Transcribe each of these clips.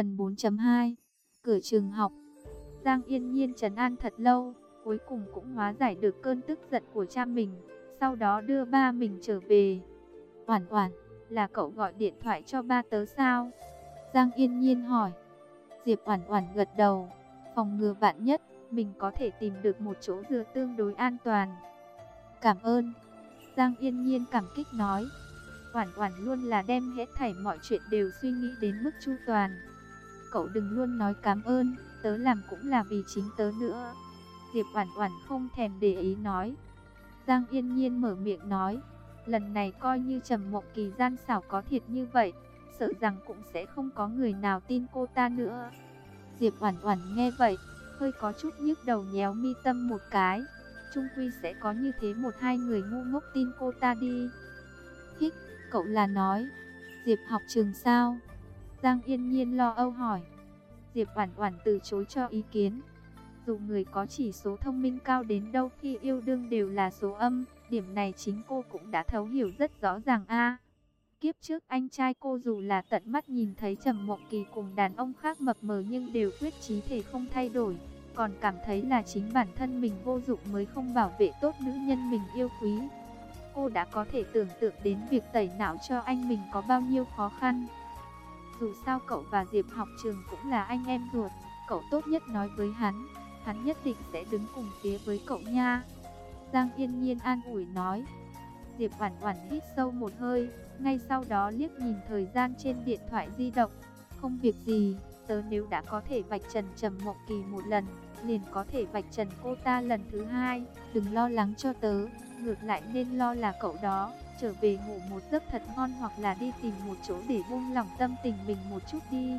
Phần 4.2 Cửa trường học Giang yên nhiên trấn an thật lâu, cuối cùng cũng hóa giải được cơn tức giận của cha mình, sau đó đưa ba mình trở về. Oản oản, là cậu gọi điện thoại cho ba tớ sao? Giang yên nhiên hỏi. Diệp oản oản gật đầu, phòng ngừa vạn nhất, mình có thể tìm được một chỗ dựa tương đối an toàn. Cảm ơn. Giang yên nhiên cảm kích nói. Oản oản luôn là đem hết thảy mọi chuyện đều suy nghĩ đến mức chu toàn. Cậu đừng luôn nói cảm ơn, tớ làm cũng là vì chính tớ nữa. Diệp Oản Oản không thèm để ý nói. Giang Yên Nhiên mở miệng nói, lần này coi như Trầm Mộng Kỳ gian xảo có thiệt như vậy, sợ rằng cũng sẽ không có người nào tin cô ta nữa. Diệp Oản Oản nghe vậy, hơi có chút nhức đầu nhéo mi tâm một cái. Trung quy sẽ có như thế một hai người ngu ngốc tin cô ta đi. Hích, cậu là nói, Diệp học trường sao? Giang Yên Nhiên lo âu hỏi. Diệp Oản Oản từ chối cho ý kiến. Dù người có chỉ số thông minh cao đến đâu khi yêu đương đều là số âm, điểm này chính cô cũng đã thấu hiểu rất rõ ràng a. kiếp trước anh trai cô dù là tận mắt nhìn thấy Trầm Mộng Kỳ cùng đàn ông khác mập mờ nhưng đều quyết chí thể không thay đổi, còn cảm thấy là chính bản thân mình vô dụng mới không bảo vệ tốt nữ nhân mình yêu quý. Cô đã có thể tưởng tượng đến việc tẩy não cho anh mình có bao nhiêu khó khăn. Dù sao cậu và Diệp học trường cũng là anh em ruột, cậu tốt nhất nói với hắn, hắn nhất định sẽ đứng cùng phía với cậu nha. Giang Yên Nhiên an ủi nói. Diệp Oản Oản hít sâu một hơi, ngay sau đó liếc nhìn thời gian trên điện thoại di động. Không việc gì, tớ nếu đã có thể vạch trần Trầm Mộng Kỳ một lần, liền có thể vạch trần cô ta lần thứ hai, đừng lo lắng cho tớ, ngược lại nên lo là cậu đó, trở về ngủ một giấc thật ngon hoặc là đi tìm một chỗ để buông lỏng tâm tình mình một chút đi.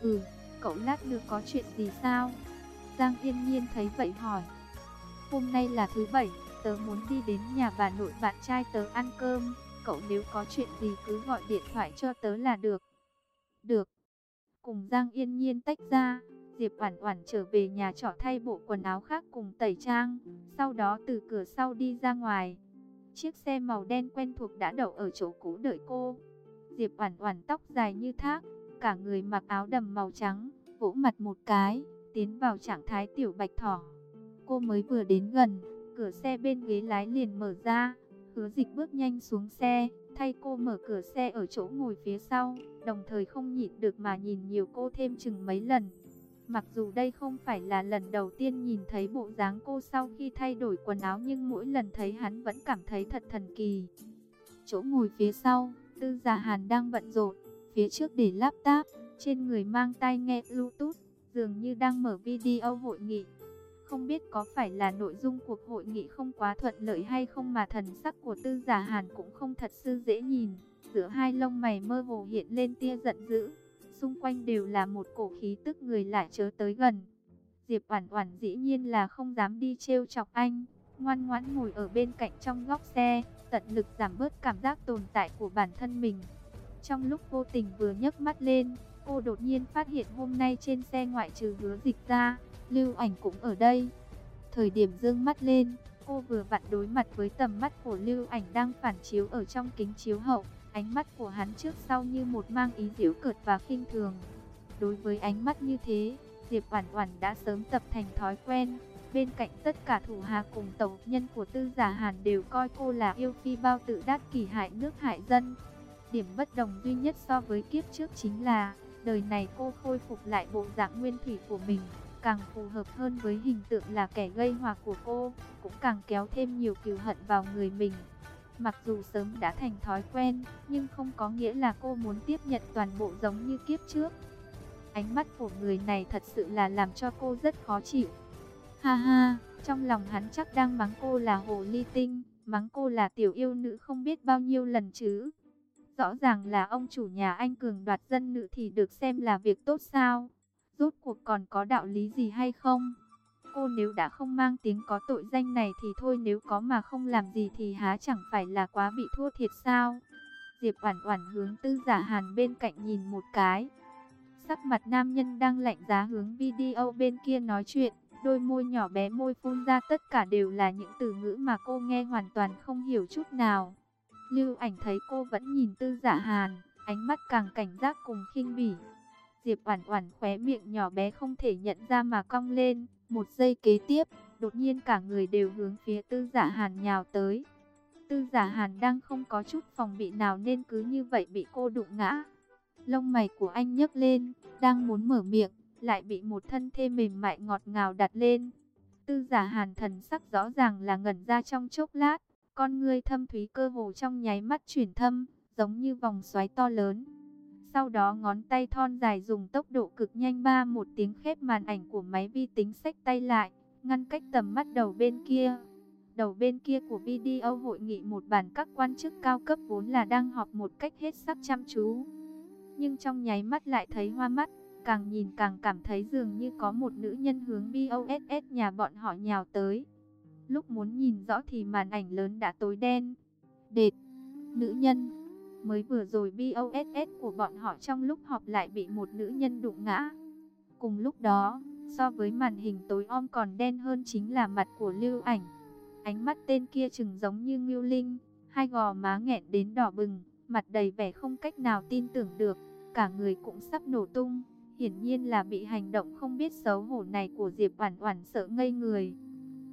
Ừ, cậu lát nữa có chuyện gì sao? Giang Yên Nhiên thấy vậy hỏi. Hôm nay là thứ bảy, tớ muốn đi đến nhà bà nội bạn trai tớ ăn cơm, cậu nếu có chuyện gì cứ gọi điện thoại cho tớ là được. Được. Cùng Giang Yên Nhiên tách ra, Diệp Oản Oản trở về nhà trọ thay bộ quần áo khác cùng tẩy trang, sau đó từ cửa sau đi ra ngoài. Chiếc xe màu đen quen thuộc đã đậu ở chỗ cũ đợi cô. Diệp Oản Oản tóc dài như thác, cả người mặc áo đầm màu trắng, vỗ mặt một cái, tiến vào trạng thái tiểu bạch thỏ. Cô mới vừa đến gần, cửa xe bên ghế lái liền mở ra, Hứa Dịch bước nhanh xuống xe, thay cô mở cửa xe ở chỗ ngồi phía sau, đồng thời không nhịn được mà nhìn nhiều cô thêm chừng mấy lần. Mặc dù đây không phải là lần đầu tiên nhìn thấy bộ dáng cô sau khi thay đổi quần áo nhưng mỗi lần thấy hắn vẫn cảm thấy thật thần kỳ. Chỗ ngồi phía sau, Tư Giả Hàn đang bận rộn, phía trước để laptop, trên người mang tai nghe Bluetooth, dường như đang mở video hội nghị. Không biết có phải là nội dung cuộc hội nghị không quá thuận lợi hay không mà thần sắc của Tư Giả Hàn cũng không thật sự dễ nhìn, giữa hai lông mày mơ hồ hiện lên tia giận dữ xung quanh đều là một cổ khí tức người lại chớ tới gần. Diệp Oản Oản dĩ nhiên là không dám đi trêu chọc anh, ngoan ngoãn ngồi ở bên cạnh trong góc xe, tận lực giảm bớt cảm giác tồn tại của bản thân mình. Trong lúc vô tình vừa nhấc mắt lên, cô đột nhiên phát hiện hôm nay trên xe ngoại trừ Hứa Dịch ra, Lưu Ảnh cũng ở đây. Thời điểm dương mắt lên, cô vừa vặn đối mặt với tầm mắt của Lưu Ảnh đang phản chiếu ở trong kính chiếu hậu. Ánh mắt của hắn trước sau như một mang ý giễu cợt và khinh thường. Đối với ánh mắt như thế, Diệp Oản Oản đã sớm tập thành thói quen. Bên cạnh tất cả thủ hạ cùng tổng nhân của Tư Giả Hàn đều coi cô là yêu phi bao tự đắc kỳ hại nước hại dân. Điểm bất đồng duy nhất so với kiếp trước chính là, đời này cô khôi phục lại bộ dạng nguyên thủy của mình, càng phù hợp hơn với hình tượng là kẻ gây họa của cô, cũng càng kéo thêm nhiều kiều hận vào người mình. Mặc dù sớm đã thành thói quen, nhưng không có nghĩa là cô muốn tiếp nhận toàn bộ giống như kiếp trước. Ánh mắt của người này thật sự là làm cho cô rất khó chịu. Ha ha, trong lòng hắn chắc đang mắng cô là hồ ly tinh, mắng cô là tiểu yêu nữ không biết bao nhiêu lần chứ. Rõ ràng là ông chủ nhà anh cường đoạt dân nữ thì được xem là việc tốt sao. Rốt cuộc còn có đạo lý gì hay không? Cô nếu đã không mang tiếng có tội danh này thì thôi nếu có mà không làm gì thì há chẳng phải là quá bị thua thiệt sao. Diệp Oản Oản hướng Tư Giả Hàn bên cạnh nhìn một cái. Sắc mặt nam nhân đang lạnh giá hướng video bên kia nói chuyện, đôi môi nhỏ bé môi phun ra tất cả đều là những từ ngữ mà cô nghe hoàn toàn không hiểu chút nào. Lưu Ảnh thấy cô vẫn nhìn Tư Giả Hàn, ánh mắt càng cảnh giác cùng khinh bỉ. Diệp Oản Oản khóe miệng nhỏ bé không thể nhận ra mà cong lên, một giây kế tiếp, đột nhiên cả người đều hướng phía Tư Giả Hàn nhào tới. Tư Giả Hàn đang không có chút phòng bị nào nên cứ như vậy bị cô đụng ngã. Lông mày của anh nhấc lên, đang muốn mở miệng, lại bị một thân thê mềm mại ngọt ngào đặt lên. Tư Giả Hàn thần sắc rõ ràng là ngẩn ra trong chốc lát, con ngươi thâm thúy cơ hồ trong nháy mắt chuyển thâm, giống như vòng xoáy to lớn. Sau đó ngón tay thon dài dùng tốc độ cực nhanh ba một tiếng khép màn ảnh của máy vi tính sách tay lại, ngăn cách tầm mắt đầu bên kia. Đầu bên kia của video hội nghị một bàn các quan chức cao cấp vốn là đang họp một cách hết sắc chăm chú. Nhưng trong nháy mắt lại thấy hoa mắt, càng nhìn càng cảm thấy dường như có một nữ nhân hướng BOSS nhà bọn họ nhào tới. Lúc muốn nhìn rõ thì màn ảnh lớn đã tối đen. Đệt, nữ nhân, mới vừa rồi BOSS của bọn họ trong lúc họp lại bị một nữ nhân đụng ngã. Cùng lúc đó, so với màn hình tối om còn đen hơn chính là mặt của lưu ảnh. Ánh mắt tên kia chừng giống như Ngưu Linh, hai gò má nghẹn đến đỏ bừng, mặt đầy vẻ không cách nào tin tưởng được, cả người cũng sắp nổ tung. Hiển nhiên là bị hành động không biết xấu hổ này của Diệp Oản Oản sợ ngây người.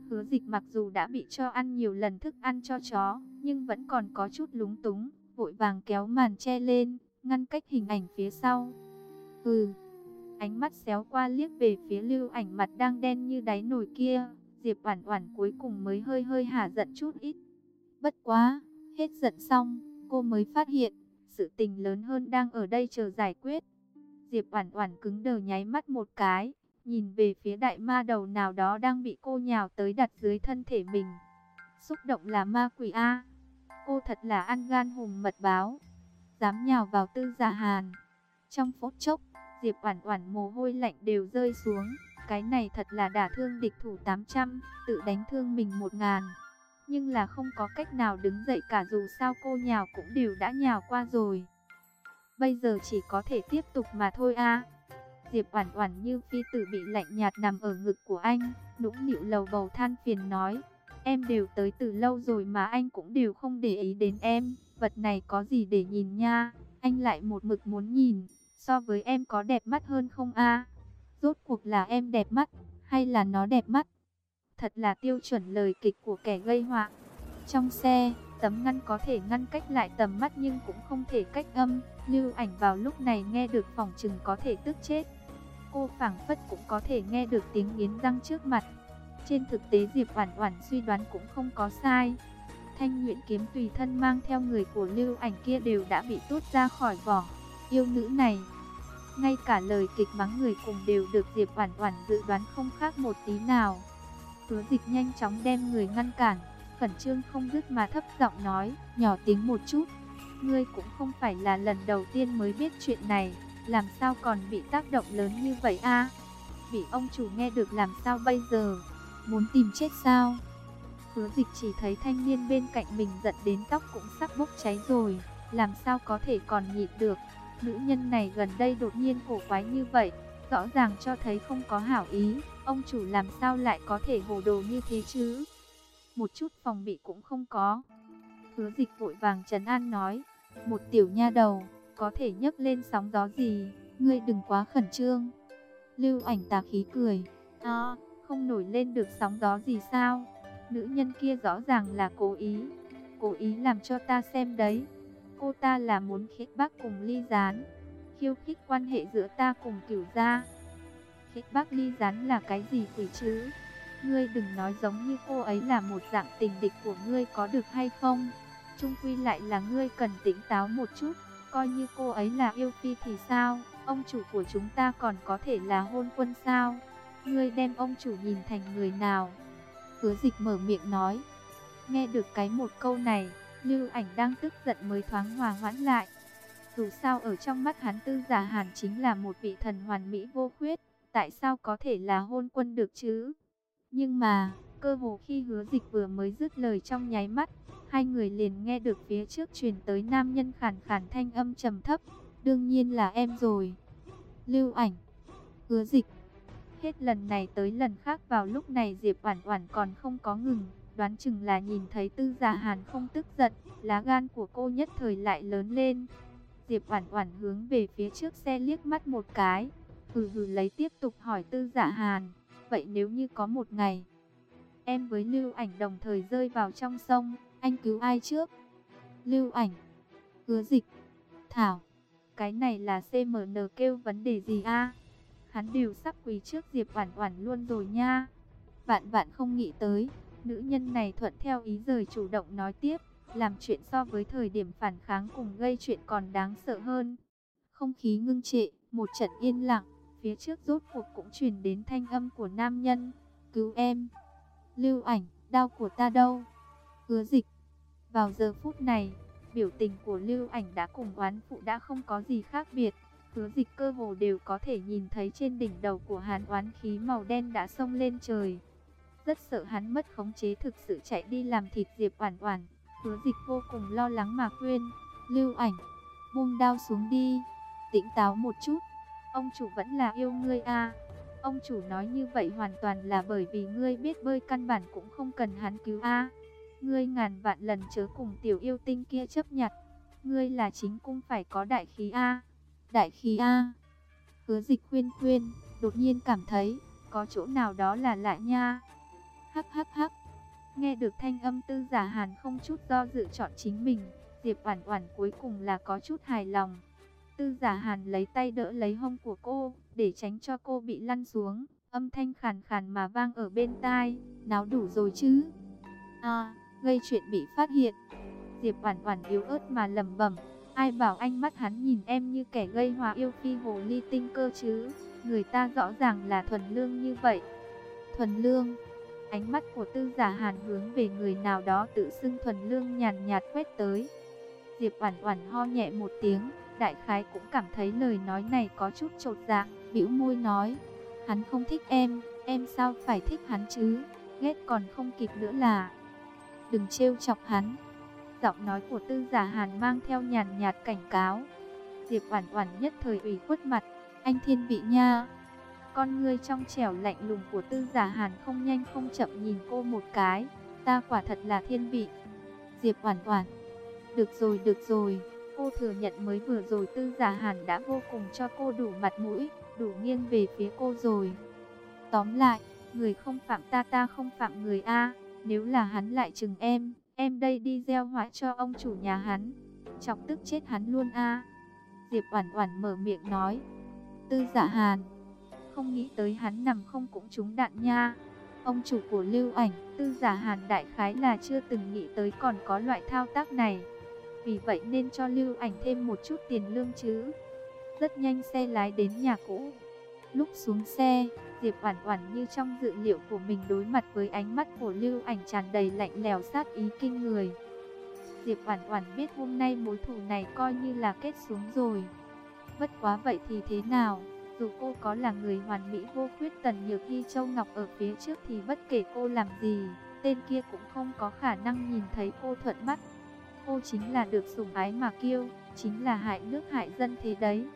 Hứa Dịch mặc dù đã bị cho ăn nhiều lần thức ăn cho chó, nhưng vẫn còn có chút lúng túng, vội vàng kéo màn che lên, ngăn cách hình ảnh phía sau. Ừ. Ánh mắt xéo qua liếc về phía Lưu Ảnh mặt đang đen như đáy nồi kia, Diệp Oản Oản cuối cùng mới hơi hơi hả giận chút ít. Bất quá, hết giận xong, cô mới phát hiện, sự tình lớn hơn đang ở đây chờ giải quyết. Diệp Oản Oản cứng đờ nháy mắt một cái, nhìn về phía đại ma đầu nào đó đang bị cô nhào tới đặt dưới thân thể mình. Xúc động là ma quỷ a. Cô thật là ăn gan hùm mật báo, dám nhào vào Tư Giả Hàn. Trong phút chốc, Diệp Oản Oản mồ hôi lạnh đều rơi xuống, cái này thật là đả thương địch thủ 800, tự đánh thương mình 1000. Nhưng là không có cách nào đứng dậy cả dù sao cô nhào cũng đều đã nhào qua rồi. Bây giờ chỉ có thể tiếp tục mà thôi a. Diệp Oản Oản như phi tử bị lạnh nhạt nằm ở ngực của anh, nũng nịu lầu bầu than phiền nói: "Em đều tới từ lâu rồi mà anh cũng đều không để ý đến em, vật này có gì để nhìn nha, anh lại một mực muốn nhìn, so với em có đẹp mắt hơn không a?" Rốt cuộc là em đẹp mắt hay là nó đẹp mắt? Thật là tiêu chuẩn lời kịch của kẻ gây họa. Trong xe, tấm ngăn có thể ngăn cách lại tầm mắt nhưng cũng không thể cách âm. Lưu ảnh vào lúc này nghe được phòng trừng có thể tức chết. Cô phảng phất cũng có thể nghe được tiếng nghiến răng trước mặt. Trên thực tế Diệp Oản Oản suy đoán cũng không có sai. Thanh Nguyễn kiếm tùy thân mang theo người của Lưu ảnh kia đều đã bị rút ra khỏi vỏ. Yêu nữ này, ngay cả lời kịch mắng người cùng đều được Diệp Oản Oản dự đoán không khác một tí nào. Hứa Dịch nhanh chóng đem người ngăn cản, khẩn trương không dứt mà thấp giọng nói, nhỏ tiếng một chút. Ngươi cũng không phải là lần đầu tiên mới biết chuyện này, làm sao còn bị tác động lớn như vậy a? Bị ông chủ nghe được làm sao bây giờ? Muốn tìm chết sao? Hứa dịch chỉ thấy thanh niên bên cạnh mình giận đến tóc cũng sắp bốc cháy rồi, làm sao có thể còn nhịn được. Nữ nhân này gần đây đột nhiên cổ quái như vậy, rõ ràng cho thấy không có hảo ý, ông chủ làm sao lại có thể hồ đồ như thế chứ? Một chút phòng bị cũng không có. Hứa dịch vội vàng trấn an nói, một tiểu nha đầu, có thể nhấc lên sóng gió gì, ngươi đừng quá khẩn trương. Lưu ảnh tà khí cười, à, không nổi lên được sóng gió gì sao? Nữ nhân kia rõ ràng là cố ý, cố ý làm cho ta xem đấy. Cô ta là muốn khích bác cùng ly gián, khiêu khích quan hệ giữa ta cùng cửu gia. Khích bác ly gián là cái gì quỷ chứ? Ngươi đừng nói giống như cô ấy là một dạng tình địch của ngươi có được hay không? Trung quy lại là ngươi cần tỉnh táo một chút, coi như cô ấy là yêu phi thì sao? Ông chủ của chúng ta còn có thể là hôn quân sao? Ngươi đem ông chủ nhìn thành người nào? Hứa dịch mở miệng nói. Nghe được cái một câu này, Lưu ảnh đang tức giận mới thoáng hòa hoãn lại. Dù sao ở trong mắt hắn tư giả hàn chính là một vị thần hoàn mỹ vô khuyết, tại sao có thể là hôn quân được chứ? Nhưng mà, cơ hồ khi hứa dịch vừa mới dứt lời trong nháy mắt, hai người liền nghe được phía trước truyền tới nam nhân khàn khàn thanh âm trầm thấp, đương nhiên là em rồi. Lưu ảnh, hứa dịch, hết lần này tới lần khác vào lúc này Diệp Oản Oản còn không có ngừng, đoán chừng là nhìn thấy Tư Giả Hàn không tức giận, lá gan của cô nhất thời lại lớn lên. Diệp Oản Oản hướng về phía trước xe liếc mắt một cái, hừ hừ lấy tiếp tục hỏi Tư Giả Hàn, vậy nếu như có một ngày, em với Lưu Ảnh đồng thời rơi vào trong sông, anh cứu ai trước? Lưu Ảnh, Hứa Dịch, Thảo, cái này là CMN kêu vấn đề gì a? Hắn đều sắp quỳ trước Diệp Oản Oản luôn rồi nha. Vạn vạn không nghĩ tới, nữ nhân này thuận theo ý rời chủ động nói tiếp, làm chuyện so với thời điểm phản kháng cùng gây chuyện còn đáng sợ hơn. Không khí ngưng trệ, một trận yên lặng, phía trước rốt cuộc cũng truyền đến thanh âm của nam nhân, "Cứu em." Lưu Ảnh, đau của ta đâu? Hứa Dịch. Vào giờ phút này, biểu tình của Lưu Ảnh đã cùng oán phụ đã không có gì khác biệt. Hứa Dịch cơ hồ đều có thể nhìn thấy trên đỉnh đầu của hắn oán khí màu đen đã sông lên trời. Rất sợ hắn mất khống chế thực sự chạy đi làm thịt Diệp Oản Oản. Hứa dịch vô cùng lo lắng mà khuyên, lưu ảnh, buông đao xuống đi, tĩnh táo một chút, ông chủ vẫn là yêu ngươi a. Ông chủ nói như vậy hoàn toàn là bởi vì ngươi biết bơi căn bản cũng không cần hắn cứu a. Ngươi ngàn vạn lần chớ cùng tiểu yêu tinh kia chấp nhặt, ngươi là chính cung phải có đại khí a. Đại khí a. Hứa dịch khuyên khuyên, đột nhiên cảm thấy, có chỗ nào đó là lạ nha. Hắc hắc hắc. Nghe được thanh âm tư giả hàn không chút do dự chọn chính mình, Diệp Oản Oản cuối cùng là có chút hài lòng. Tư giả hàn lấy tay đỡ lấy hông của cô, để tránh cho cô bị lăn xuống, âm thanh khàn khàn mà vang ở bên tai, náo đủ rồi chứ. À, gây chuyện bị phát hiện. Diệp Oản Oản yếu ớt mà lẩm bẩm, ai bảo anh mắt hắn nhìn em như kẻ gây hòa yêu phi hồ ly tinh cơ chứ, người ta rõ ràng là thuần lương như vậy. Thuần lương Ánh mắt của tư giả hàn hướng về người nào đó tự xưng thuần lương nhàn nhạt quét tới. Diệp Oản Oản ho nhẹ một tiếng, đại khái cũng cảm thấy lời nói này có chút chột dạ, bĩu môi nói: "Hắn không thích em, em sao phải thích hắn chứ? Ghét còn không kịp nữa là. Đừng trêu chọc hắn." Giọng nói của Tư Giả Hàn mang theo nhàn nhạt cảnh cáo. Diệp Oản Oản nhất thời ủy khuất mặt, "Anh Thiên vị nha." Con ngươi trong trẻo lạnh lùng của tư giả hàn không nhanh không chậm nhìn cô một cái. Ta quả thật là thiên vị. Diệp Oản Oản. Được rồi, được rồi. Cô thừa nhận mới vừa rồi tư giả hàn đã vô cùng cho cô đủ mặt mũi, đủ nghiêng về phía cô rồi. Tóm lại, người không phạm ta ta không phạm người A. Nếu là hắn lại chừng em, em đây đi gieo họa cho ông chủ nhà hắn. Chọc tức chết hắn luôn A. Diệp Oản Oản mở miệng nói. Tư Dạ hàn không nghĩ tới hắn nằm không cũng trúng đạn nha. Ông chủ của lưu ảnh, tư giả hàn đại khái là chưa từng nghĩ tới còn có loại thao tác này. Vì vậy nên cho lưu ảnh thêm một chút tiền lương chứ. Rất nhanh xe lái đến nhà cũ. Lúc xuống xe, Diệp Oản Oản như trong dự liệu của mình đối mặt với ánh mắt của Lưu Ảnh tràn đầy lạnh lẽo sát ý kinh người. Diệp Oản Oản biết hôm nay mối thù này coi như là kết xuống rồi. Bất quá vậy thì thế nào? Dù cô có là người hoàn mỹ vô khuyết tần nhược hy châu ngọc ở phía trước thì bất kể cô làm gì, tên kia cũng không có khả năng nhìn thấy cô thuận mắt. Cô chính là được sủng ái mà kiêu, chính là hại nước hại dân thế đấy.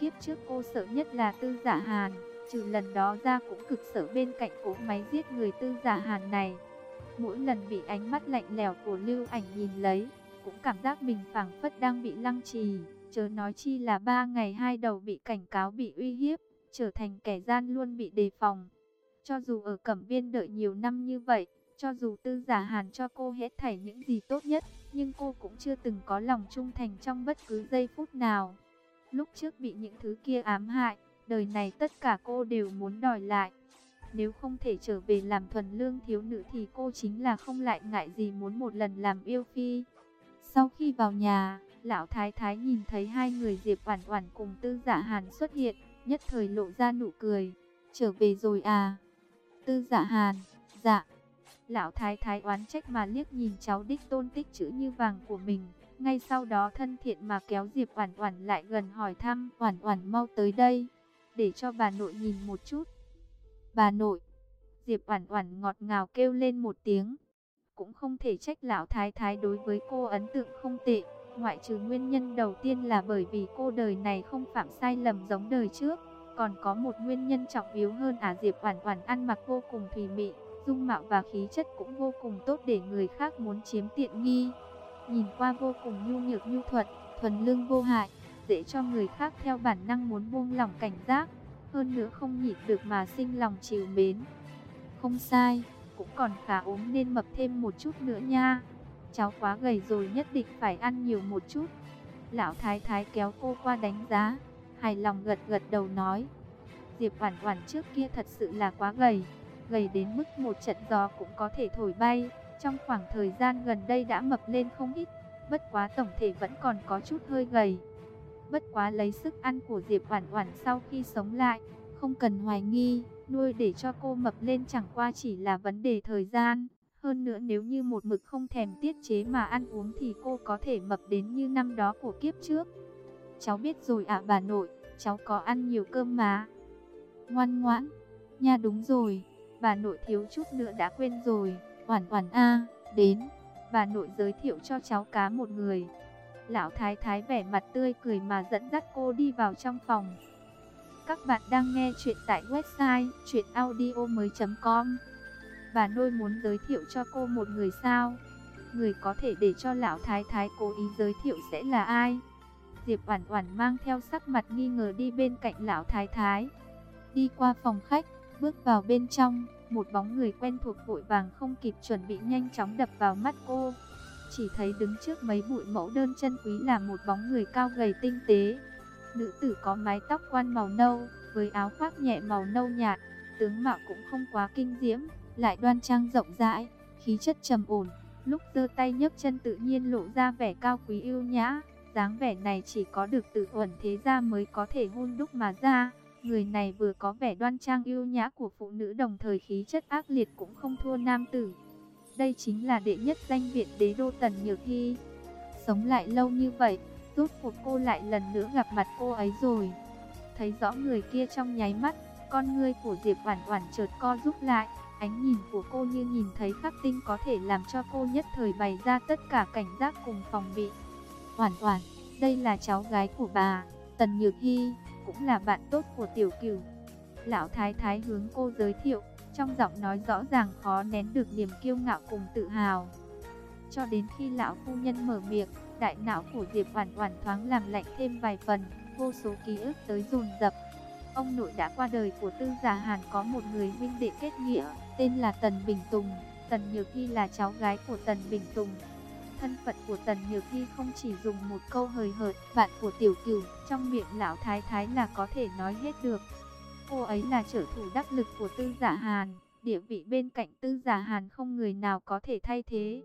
Kiếp trước cô sợ nhất là tư Dạ hàn, trừ lần đó ra cũng cực sợ bên cạnh cỗ máy giết người tư giả hàn này. Mỗi lần bị ánh mắt lạnh lẽo của lưu ảnh nhìn lấy, cũng cảm giác mình phảng phất đang bị lăng trì. Chớ nói chi là ba ngày hai đầu bị cảnh cáo bị uy hiếp, trở thành kẻ gian luôn bị đề phòng. Cho dù ở Cẩm Viên đợi nhiều năm như vậy, cho dù tư giả hàn cho cô hết thảy những gì tốt nhất, nhưng cô cũng chưa từng có lòng trung thành trong bất cứ giây phút nào. Lúc trước bị những thứ kia ám hại, đời này tất cả cô đều muốn đòi lại. Nếu không thể trở về làm thuần lương thiếu nữ thì cô chính là không lại ngại gì muốn một lần làm yêu phi. Sau khi vào nhà, Lão Thái Thái nhìn thấy hai người Diệp Oản Oản cùng Tư dạ Hàn xuất hiện, nhất thời lộ ra nụ cười. Trở về rồi à? Tư dạ Hàn, dạ. Lão Thái Thái oán trách mà liếc nhìn cháu đích tôn tích chữ như vàng của mình. Ngay sau đó thân thiện mà kéo Diệp Oản Oản lại gần hỏi thăm, "Oản Oản mau tới đây, để cho bà nội nhìn một chút." "Bà nội?" Diệp Oản Oản ngọt ngào kêu lên một tiếng. Cũng không thể trách lão thái thái đối với cô ấn tượng không tệ, Ngoại trừ nguyên nhân đầu tiên là bởi vì cô đời này không phạm sai lầm giống đời trước, còn có một nguyên nhân trọng yếu hơn à Diệp Oản Oản ăn mặc vô cùng thùy mị, dung mạo và khí chất cũng vô cùng tốt để người khác muốn chiếm tiện nghi. Nhìn qua vô cùng nhu nhược nhu thuận, thuần lương vô hại, dễ cho người khác theo bản năng muốn buông lỏng cảnh giác, hơn nữa không nhịn được mà sinh lòng chiều mến. Không sai, cũng còn khá ốm nên mập thêm một chút nữa nha. Cháu quá gầy rồi nhất định phải ăn nhiều một chút. Lão thái thái kéo cô qua đánh giá, hài lòng gật gật đầu nói. Diệp Oản Oản trước kia thật sự là quá gầy, gầy đến mức một trận gió cũng có thể thổi bay. Trong khoảng thời gian gần đây đã mập lên không ít, bất quá tổng thể vẫn còn có chút hơi gầy. Bất quá lấy sức ăn của Diệp Oản Oản sau khi sống lại, không cần hoài nghi, nuôi để cho cô mập lên chẳng qua chỉ là vấn đề thời gian. Hơn nữa nếu như một mực không thèm tiết chế mà ăn uống thì cô có thể mập đến như năm đó của kiếp trước. Cháu biết rồi ạ bà nội, cháu có ăn nhiều cơm mà. Ngoan ngoãn, nha đúng rồi, bà nội thiếu chút nữa đã quên rồi, Oản Oản a, đến, bà nội giới thiệu cho cháu cá một người. Lão thái thái vẻ mặt tươi cười mà dẫn dắt cô đi vào trong phòng. Các bạn đang nghe chuyện tại website chuyenaudio.com Bà nôi muốn giới thiệu cho cô một người sao? Người có thể để cho lão thái thái cố ý giới thiệu sẽ là ai? Diệp Oản Oản mang theo sắc mặt nghi ngờ đi bên cạnh lão thái thái. Đi qua phòng khách, bước vào bên trong, một bóng người quen thuộc vội vàng không kịp chuẩn bị nhanh chóng đập vào mắt cô. Chỉ thấy đứng trước mấy bụi mẫu đơn chân quý là một bóng người cao gầy tinh tế. Nữ tử có mái tóc quan màu nâu, với áo khoác nhẹ màu nâu nhạt, tướng mạo cũng không quá kinh diễm, lại đoan trang rộng rãi, khí chất trầm ổn. Lúc giơ tay nhấc chân tự nhiên lộ ra vẻ cao quý yêu nhã, dáng vẻ này chỉ có được từ uẩn thế gia mới có thể hôn đúc mà ra. Người này vừa có vẻ đoan trang yêu nhã của phụ nữ đồng thời khí chất ác liệt cũng không thua nam tử. Đây chính là đệ nhất danh viện đế đô Tần Nhược Thi. Sống lại lâu như vậy, rốt cuộc cô lại lần nữa gặp mặt cô ấy rồi. Thấy rõ người kia trong nháy mắt, con ngươi của Diệp Oản Oản chợt co rút lại, ánh nhìn của cô như nhìn thấy khắc tinh có thể làm cho cô nhất thời bày ra tất cả cảnh giác cùng phòng bị. Oản Oản, đây là cháu gái của bà, Tần Nhược Hi, cũng là bạn tốt của Tiểu Cửu. Lão Thái Thái hướng cô giới thiệu, trong giọng nói rõ ràng khó nén được niềm kiêu ngạo cùng tự hào. Cho đến khi lão phu nhân mở miệng, đại não của Diệp Hoàn Hoàn thoáng làm lạnh thêm vài phần, vô số ký ức tới dồn dập. Ông nội đã qua đời của Tư Giả Hàn có một người huynh đệ kết nghĩa, tên là Tần Bình Tùng, Tần Nhược Hy là cháu gái của Tần Bình Tùng. Thân phận của Tần Nhược Hy không chỉ dùng một câu hời hợt, bạn của Tiểu Cửu, trong miệng lão thái thái là có thể nói hết được. Cô ấy là trợ thủ đắc lực của Tư Giả Hàn, địa vị bên cạnh Tư Giả Hàn không người nào có thể thay thế.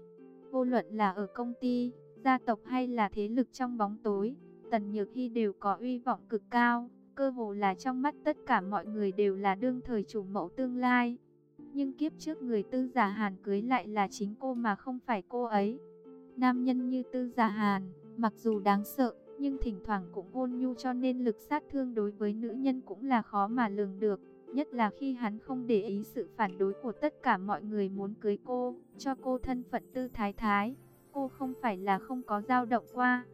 Vô luận là ở công ty, gia tộc hay là thế lực trong bóng tối, Tần Nhược Hy đều có uy vọng cực cao, cơ hồ là trong mắt tất cả mọi người đều là đương thời chủ mẫu tương lai. Nhưng kiếp trước người tư giả hàn cưới lại là chính cô mà không phải cô ấy. Nam nhân như tư giả hàn, mặc dù đáng sợ, nhưng thỉnh thoảng cũng ôn nhu cho nên lực sát thương đối với nữ nhân cũng là khó mà lường được. Nhất là khi hắn không để ý sự phản đối của tất cả mọi người muốn cưới cô, cho cô thân phận tư thái thái. Cô không phải là không có dao động qua.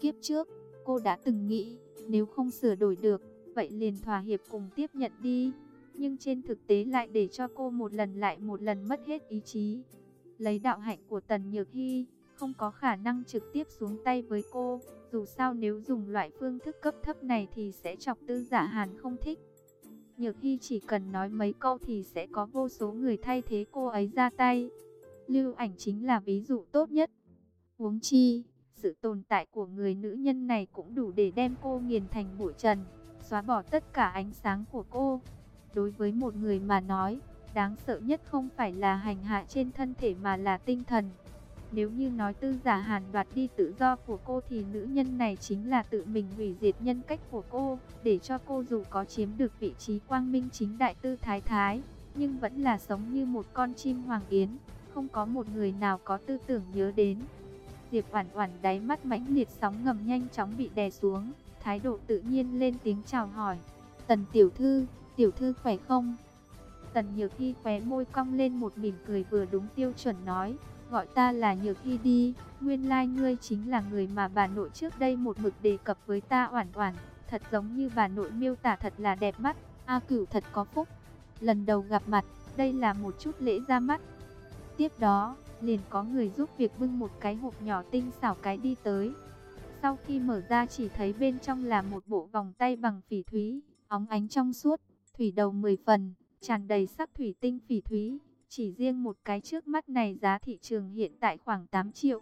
Kiếp trước, cô đã từng nghĩ, nếu không sửa đổi được, vậy liền thỏa hiệp cùng tiếp nhận đi. Nhưng trên thực tế lại để cho cô một lần lại một lần mất hết ý chí. Lấy đạo hạnh của Tần Nhược Hy, không có khả năng trực tiếp xuống tay với cô. Dù sao nếu dùng loại phương thức cấp thấp này thì sẽ chọc tư giả hàn không thích. Nhược Hy chỉ cần nói mấy câu thì sẽ có vô số người thay thế cô ấy ra tay. Lưu ảnh chính là ví dụ tốt nhất. Huống chi, sự tồn tại của người nữ nhân này cũng đủ để đem cô nghiền thành bụi trần, xóa bỏ tất cả ánh sáng của cô. Đối với một người mà nói, đáng sợ nhất không phải là hành hạ trên thân thể mà là tinh thần. Nếu như nói tư giả hàn đoạt đi tự do của cô thì nữ nhân này chính là tự mình hủy diệt nhân cách của cô, để cho cô dù có chiếm được vị trí quang minh chính đại tư thái thái, nhưng vẫn là sống như một con chim hoàng yến, không có một người nào có tư tưởng nhớ đến. Diệp Oản Oản đáy mắt mãnh liệt sóng ngầm nhanh chóng bị đè xuống, thái độ tự nhiên lên tiếng chào hỏi. "Tần tiểu thư, tiểu thư khỏe không?" Tần Nhược Hi khóe môi cong lên một mỉm cười vừa đúng tiêu chuẩn nói, "Gọi ta là Nhược Hy đi, nguyên lai like ngươi chính là người mà bà nội trước đây một mực đề cập với ta Oản Oản, thật giống như bà nội miêu tả thật là đẹp mắt, A Cửu thật có phúc." Lần đầu gặp mặt, đây là một chút lễ ra mắt. Tiếp đó, liền có người giúp việc bưng một cái hộp nhỏ tinh xảo cái đi tới. Sau khi mở ra chỉ thấy bên trong là một bộ vòng tay bằng phỉ thúy, óng ánh trong suốt, thủy đầu 10 phần, tràn đầy sắc thủy tinh phỉ thúy. Chỉ riêng một cái trước mắt này giá thị trường hiện tại khoảng 8 triệu.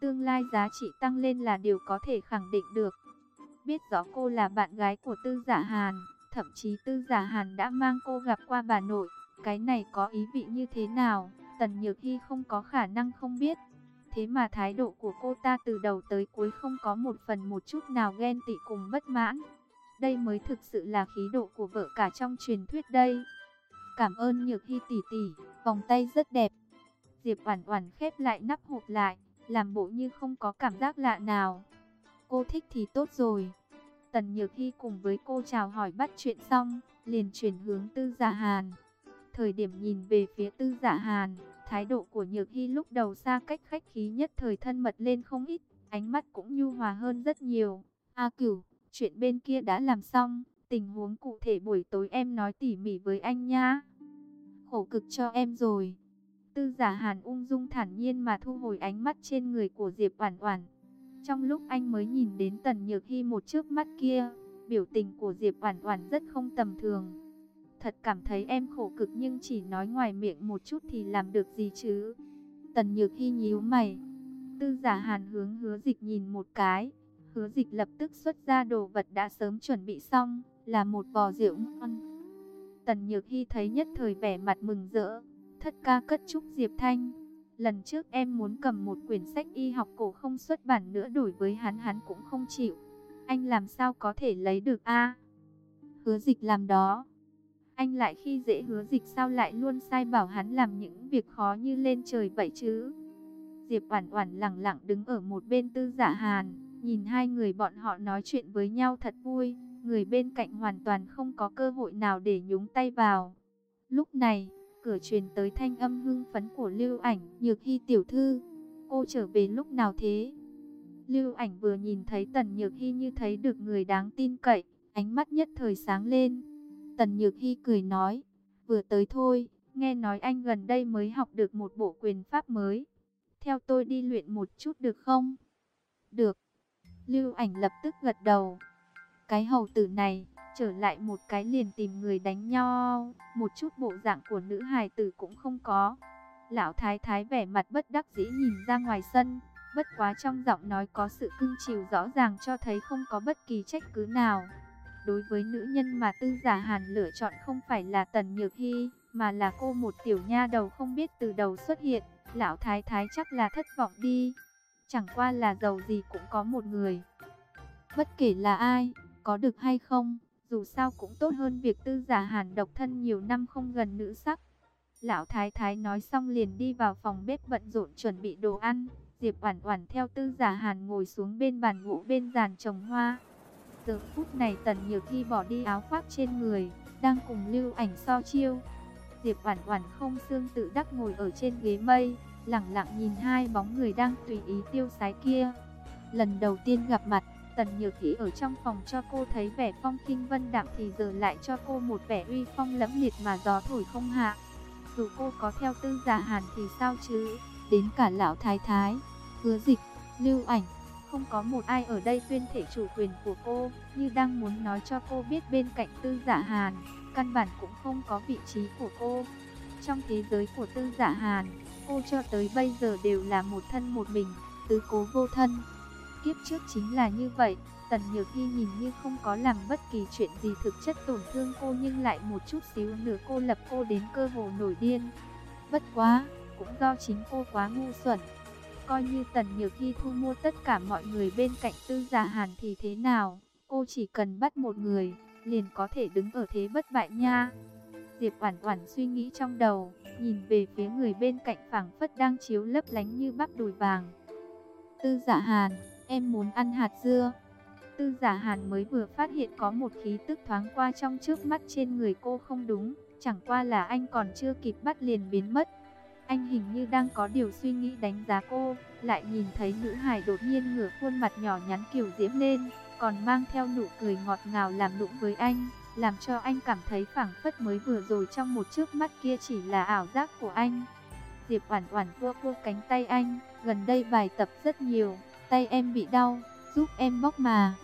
Tương lai giá trị tăng lên là điều có thể khẳng định được. Biết rõ cô là bạn gái của Tư Giả Hàn, thậm chí Tư Giả Hàn đã mang cô gặp qua bà nội. Cái này có ý vị như thế nào, Tần Nhược Hy không có khả năng không biết. Thế mà thái độ của cô ta từ đầu tới cuối không có một phần một chút nào ghen tị cùng bất mãn. Đây mới thực sự là khí độ của vợ cả trong truyền thuyết đây. Cảm ơn Nhược Hy tỷ tỷ, vòng tay rất đẹp. Diệp Oản Oản khép lại nắp hộp lại, làm bộ như không có cảm giác lạ nào. Cô thích thì tốt rồi. Tần Nhược Hy cùng với cô chào hỏi bắt chuyện xong, liền chuyển hướng Tư Dạ Hàn. Thời điểm nhìn về phía Tư Dạ Hàn, thái độ của Nhược Hy lúc đầu xa cách khách khí nhất thời thân mật lên không ít, ánh mắt cũng nhu hòa hơn rất nhiều. A Cửu, chuyện bên kia đã làm xong, tình huống cụ thể buổi tối em nói tỉ mỉ với anh nha. Khổ cực cho em rồi. Tư giả hàn ung dung thản nhiên mà thu hồi ánh mắt trên người của Diệp Oản Oản. Trong lúc anh mới nhìn đến Tần Nhược Hi một trước mắt kia, biểu tình của Diệp Oản Oản rất không tầm thường. Thật cảm thấy em khổ cực nhưng chỉ nói ngoài miệng một chút thì làm được gì chứ? Tần Nhược Hi nhíu mày. Tư giả hàn hướng hứa dịch nhìn một cái. Hứa dịch lập tức xuất ra đồ vật đã sớm chuẩn bị xong, là một vò rượu ngon. Tần Nhược Hy thấy nhất thời vẻ mặt mừng rỡ, thất ca cất chúc Diệp Thanh. Lần trước em muốn cầm một quyển sách y học cổ không xuất bản nữa đổi với hắn hắn cũng không chịu. Anh làm sao có thể lấy được a? hứa dịch làm đó. Anh lại khi dễ hứa dịch sao lại luôn sai bảo hắn làm những việc khó như lên trời vậy chứ? Diệp Oản Oản lặng lặng đứng ở một bên Tư Giả Hàn, nhìn hai người bọn họ nói chuyện với nhau thật vui, người bên cạnh hoàn toàn không có cơ hội nào để nhúng tay vào. Lúc này, cửa truyền tới thanh âm hưng phấn của Lưu Ảnh, "Nhược Hi tiểu thư, cô trở về lúc nào thế?" Lưu Ảnh vừa nhìn thấy Tần Nhược Hi như thấy được người đáng tin cậy, ánh mắt nhất thời sáng lên. Tần Nhược Hi cười nói, "Vừa tới thôi, nghe nói anh gần đây mới học được một bộ quyền pháp mới. Theo tôi đi luyện một chút được không?" "Được." Lưu Ảnh lập tức gật đầu. Cái hầu tử này, trở lại một cái liền tìm người đánh nhau, một chút bộ dạng của nữ hài tử cũng không có. Lão thái thái vẻ mặt bất đắc dĩ nhìn ra ngoài sân, bất quá trong giọng nói có sự cưng chiều rõ ràng cho thấy không có bất kỳ trách cứ nào. Đối với nữ nhân mà tư giả hàn lựa chọn không phải là Tần Nhược Hy, mà là cô một tiểu nha đầu không biết từ đầu xuất hiện, lão thái thái chắc là thất vọng đi. Chẳng qua là giàu gì cũng có một người. Bất kể là ai, có được hay không, dù sao cũng tốt hơn việc tư giả hàn độc thân nhiều năm không gần nữ sắc. Lão Thái Thái nói xong liền đi vào phòng bếp bận rộn chuẩn bị đồ ăn. Diệp Oản Oản theo Tư Giả Hàn ngồi xuống bên bàn gỗ bên giàn trồng hoa. Giờ phút này Tần Nhược Hi bỏ đi áo khoác trên người, đang cùng Lưu Ảnh so chiêu. Diệp Oản Oản không xương tự đắc ngồi ở trên ghế mây, lặng lặng nhìn hai bóng người đang tùy ý tiêu sái kia. Lần đầu tiên gặp mặt, Tần Nhược Hỷ ở trong phòng cho cô thấy vẻ phong kinh vân đạm thì giờ lại cho cô một vẻ uy phong lẫm liệt mà gió thổi không hạ. Dù cô có theo tư giả hàn thì sao chứ, đến cả lão thái thái, hứa dịch, lưu ảnh, không có một ai ở đây tuyên thể chủ quyền của cô, như đang muốn nói cho cô biết bên cạnh tư giả hàn, căn bản cũng không có vị trí của cô. Trong thế giới của tư giả hàn, cô cho tới bây giờ đều là một thân một mình, tứ cố vô thân. Kiếp trước chính là như vậy, Tần Nhược Hy nhìn như không có làm bất kỳ chuyện gì thực chất tổn thương cô nhưng lại một chút xíu nữa cô lập cô đến cơ hồ nổi điên. Bất quá, cũng do chính cô quá ngu xuẩn. Coi như Tần Nhược Hy thu mua tất cả mọi người bên cạnh tư giả hàn thì thế nào, cô chỉ cần bắt một người, liền có thể đứng ở thế bất bại nha. Diệp Oản Oản suy nghĩ trong đầu, nhìn về phía người bên cạnh phảng phất đang chiếu lấp lánh như bắp đùi vàng. Tư Dạ Hàn, Em muốn ăn hạt dưa. Tư giả hàn mới vừa phát hiện có một khí tức thoáng qua trong trước mắt trên người cô không đúng. Chẳng qua là anh còn chưa kịp bắt liền biến mất. Anh hình như đang có điều suy nghĩ đánh giá cô. Lại nhìn thấy nữ hài đột nhiên ngửa khuôn mặt nhỏ nhắn kiều diễm lên. Còn mang theo nụ cười ngọt ngào làm nụng với anh. Làm cho anh cảm thấy phảng phất mới vừa rồi trong một trước mắt kia chỉ là ảo giác của anh. Diệp Oản Oản vua cua cánh tay anh, gần đây bài tập rất nhiều, tay em bị đau, giúp em bóc mà.